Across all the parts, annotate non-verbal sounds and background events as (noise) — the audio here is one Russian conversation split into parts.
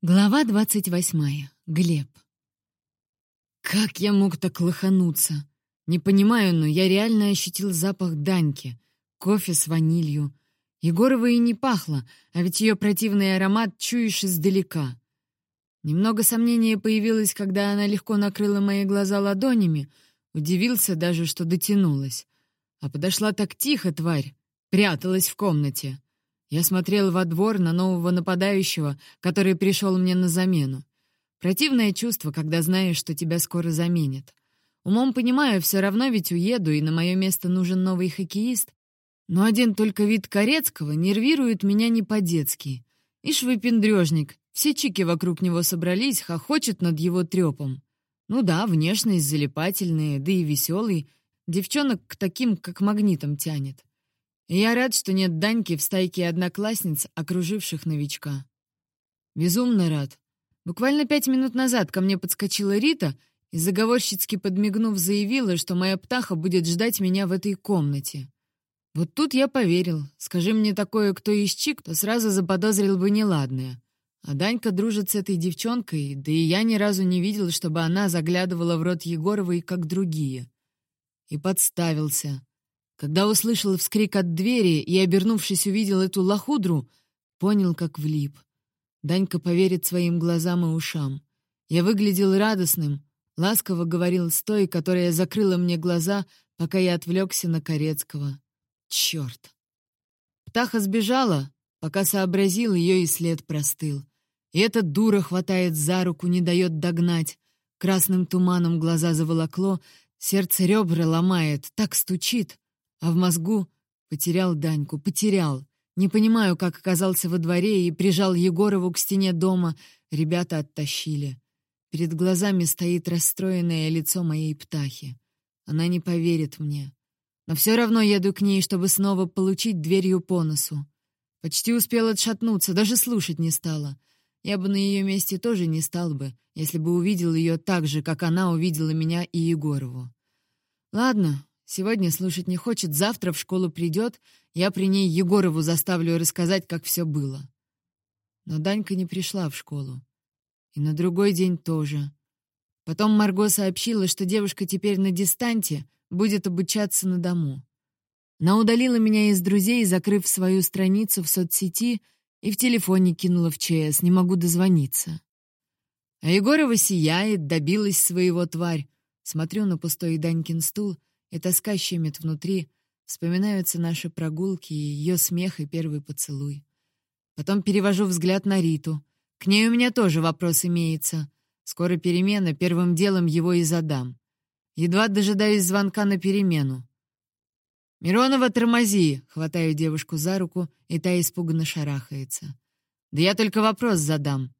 Глава двадцать восьмая. Глеб. Как я мог так лохануться? Не понимаю, но я реально ощутил запах Даньки, кофе с ванилью. Егорова и не пахло, а ведь ее противный аромат чуешь издалека. Немного сомнения появилось, когда она легко накрыла мои глаза ладонями, удивился даже, что дотянулась. А подошла так тихо, тварь, пряталась в комнате. Я смотрел во двор на нового нападающего, который пришел мне на замену. Противное чувство, когда знаешь, что тебя скоро заменят. Умом понимаю, все равно ведь уеду, и на мое место нужен новый хоккеист. Но один только вид Корецкого нервирует меня не по-детски. Ишь выпендрежник, все чики вокруг него собрались, хохочет над его трепом. Ну да, внешность залипательная, да и веселый. Девчонок к таким, как магнитом тянет. Я рад, что нет Даньки в стайке одноклассниц, окруживших новичка. Безумно рад. Буквально пять минут назад ко мне подскочила Рита и, заговорщицки подмигнув, заявила, что моя птаха будет ждать меня в этой комнате. Вот тут я поверил. Скажи мне такое кто из чик, то сразу заподозрил бы неладное. А Данька дружит с этой девчонкой, да и я ни разу не видел, чтобы она заглядывала в рот Егоровой, как другие. И подставился. Когда услышал вскрик от двери и, обернувшись, увидел эту лохудру, понял, как влип. Данька поверит своим глазам и ушам. Я выглядел радостным, ласково говорил с той, которая закрыла мне глаза, пока я отвлекся на Корецкого. Черт! Птаха сбежала, пока сообразил, ее и след простыл. И эта дура хватает за руку, не дает догнать. Красным туманом глаза заволокло, сердце ребра ломает, так стучит. А в мозгу потерял Даньку, потерял. Не понимаю, как оказался во дворе и прижал Егорову к стене дома. Ребята оттащили. Перед глазами стоит расстроенное лицо моей птахи. Она не поверит мне. Но все равно еду к ней, чтобы снова получить дверью по носу. Почти успел отшатнуться, даже слушать не стала. Я бы на ее месте тоже не стал бы, если бы увидел ее так же, как она увидела меня и Егорову. Ладно, Сегодня слушать не хочет, завтра в школу придет, я при ней Егорову заставлю рассказать, как все было. Но Данька не пришла в школу. И на другой день тоже. Потом Марго сообщила, что девушка теперь на дистанте, будет обучаться на дому. Она удалила меня из друзей, закрыв свою страницу в соцсети и в телефоне кинула в ЧС, не могу дозвониться. А Егорова сияет, добилась своего тварь. Смотрю на пустой Данькин стул — и тоска щемит внутри, вспоминаются наши прогулки, ее смех и первый поцелуй. Потом перевожу взгляд на Риту. К ней у меня тоже вопрос имеется. Скоро перемена, первым делом его и задам. Едва дожидаюсь звонка на перемену. «Миронова, тормози!» — хватаю девушку за руку, и та испуганно шарахается. «Да я только вопрос задам».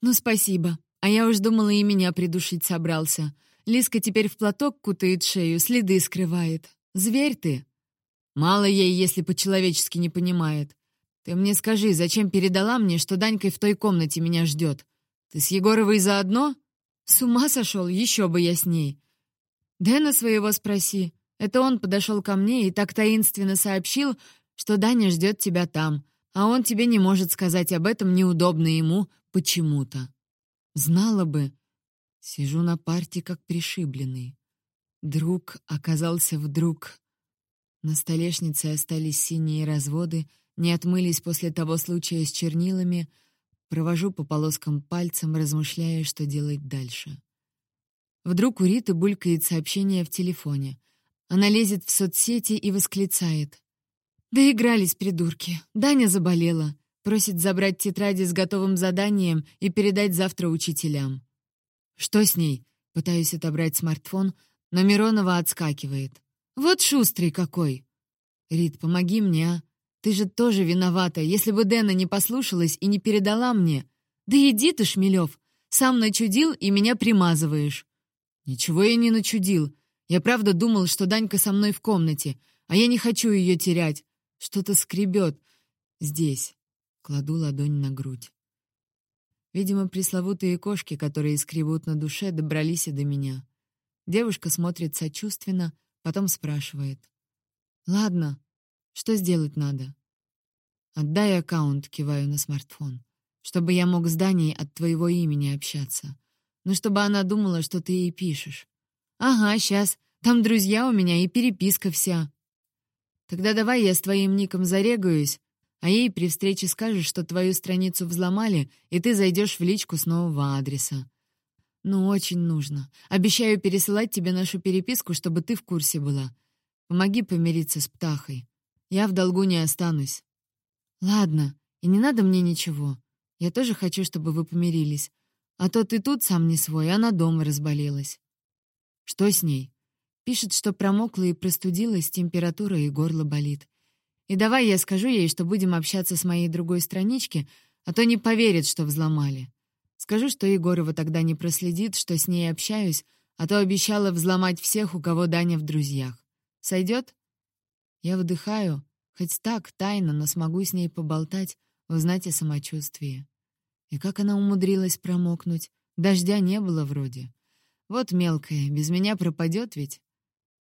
«Ну, спасибо. А я уж думала, и меня придушить собрался. Лиска теперь в платок кутает шею, следы скрывает. Зверь ты. Мало ей, если по-человечески не понимает. Ты мне скажи, зачем передала мне, что Данькой в той комнате меня ждет? Ты с Егоровой заодно? С ума сошел, еще бы я с ней. Дэна своего спроси. Это он подошел ко мне и так таинственно сообщил, что Даня ждет тебя там, а он тебе не может сказать об этом неудобно ему почему-то. Знала бы, Сижу на парте, как пришибленный. Друг оказался вдруг. На столешнице остались синие разводы, не отмылись после того случая с чернилами. Провожу по полоскам пальцем, размышляя, что делать дальше. Вдруг у Риты булькает сообщение в телефоне. Она лезет в соцсети и восклицает. «Доигрались, придурки. Даня заболела. Просит забрать тетради с готовым заданием и передать завтра учителям. «Что с ней?» Пытаюсь отобрать смартфон, но Миронова отскакивает. «Вот шустрый какой!» «Рит, помоги мне, а? Ты же тоже виновата. Если бы Дэна не послушалась и не передала мне...» «Да иди ты, Шмелев! Сам начудил и меня примазываешь!» «Ничего я не начудил. Я правда думал, что Данька со мной в комнате, а я не хочу ее терять. Что-то скребет. Здесь». Кладу ладонь на грудь. Видимо, пресловутые кошки, которые скребут на душе, добрались и до меня. Девушка смотрит сочувственно, потом спрашивает. «Ладно, что сделать надо?» «Отдай аккаунт», — киваю на смартфон. чтобы я мог с Даней от твоего имени общаться. Ну, чтобы она думала, что ты ей пишешь. Ага, сейчас. Там друзья у меня и переписка вся. Тогда давай я с твоим ником зарегаюсь, а ей при встрече скажешь, что твою страницу взломали, и ты зайдешь в личку с нового адреса. Ну, очень нужно. Обещаю пересылать тебе нашу переписку, чтобы ты в курсе была. Помоги помириться с Птахой. Я в долгу не останусь. Ладно, и не надо мне ничего. Я тоже хочу, чтобы вы помирились. А то ты тут сам не свой, она дома разболелась. Что с ней? Пишет, что промокла и простудилась, температура и горло болит. И давай я скажу ей, что будем общаться с моей другой странички, а то не поверит, что взломали. Скажу, что Егорова тогда не проследит, что с ней общаюсь, а то обещала взломать всех, у кого Даня в друзьях. Сойдет? Я вдыхаю, хоть так, тайно, но смогу с ней поболтать, узнать о самочувствии. И как она умудрилась промокнуть? Дождя не было вроде. Вот мелкая, без меня пропадет ведь.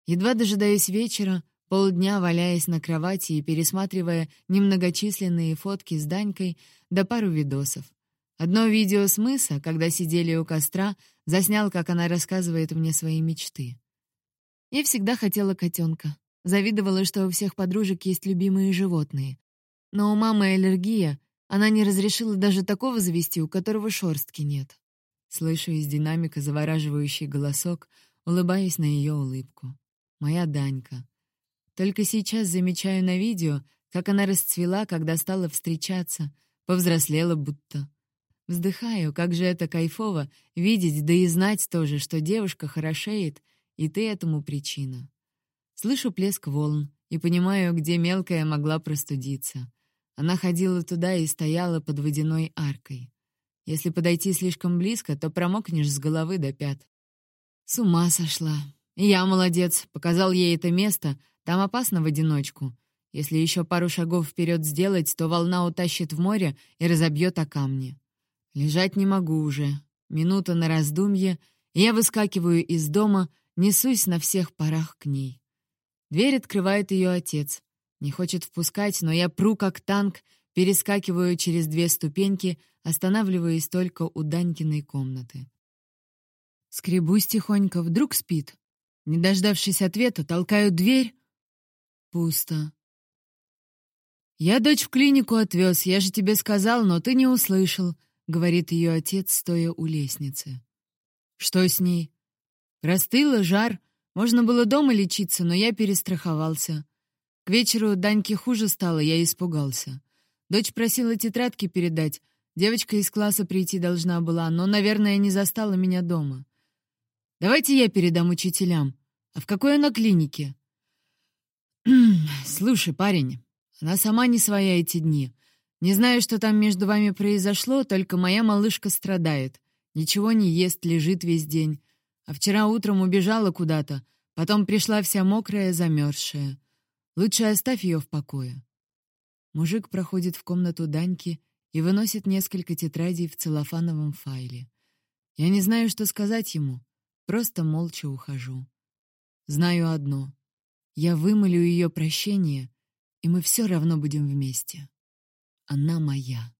Едва дожидаюсь вечера, полдня валяясь на кровати и пересматривая немногочисленные фотки с Данькой да пару видосов. Одно видео с мыса, когда сидели у костра, заснял, как она рассказывает мне свои мечты. Я всегда хотела котенка. Завидовала, что у всех подружек есть любимые животные. Но у мамы аллергия, она не разрешила даже такого завести, у которого шорстки нет. Слышу из динамика завораживающий голосок, улыбаюсь на ее улыбку. Моя Данька. Только сейчас замечаю на видео, как она расцвела, когда стала встречаться, повзрослела будто. Вздыхаю, как же это кайфово, видеть, да и знать тоже, что девушка хорошеет, и ты этому причина. Слышу плеск волн и понимаю, где мелкая могла простудиться. Она ходила туда и стояла под водяной аркой. Если подойти слишком близко, то промокнешь с головы до пят. С ума сошла. И я молодец, показал ей это место, там опасно в одиночку. Если еще пару шагов вперед сделать, то волна утащит в море и разобьет о камни. Лежать не могу уже. Минута на раздумье, и я выскакиваю из дома, несусь на всех парах к ней. Дверь открывает ее отец. Не хочет впускать, но я пру как танк, перескакиваю через две ступеньки, останавливаясь только у Данькиной комнаты. Скребусь тихонько, вдруг спит. Не дождавшись ответа, толкаю дверь. Пусто. «Я дочь в клинику отвез, я же тебе сказал, но ты не услышал», — говорит ее отец, стоя у лестницы. «Что с ней?» «Простыла, жар. Можно было дома лечиться, но я перестраховался. К вечеру Даньке хуже стало, я испугался. Дочь просила тетрадки передать. Девочка из класса прийти должна была, но, наверное, не застала меня дома. Давайте я передам учителям. А в какой она клинике? (clears throat) Слушай, парень, она сама не своя эти дни. Не знаю, что там между вами произошло, только моя малышка страдает. Ничего не ест, лежит весь день. А вчера утром убежала куда-то, потом пришла вся мокрая, замерзшая. Лучше оставь ее в покое. Мужик проходит в комнату Даньки и выносит несколько тетрадей в целлофановом файле. Я не знаю, что сказать ему. Просто молча ухожу. Знаю одно. Я вымолю ее прощение, и мы все равно будем вместе. Она моя.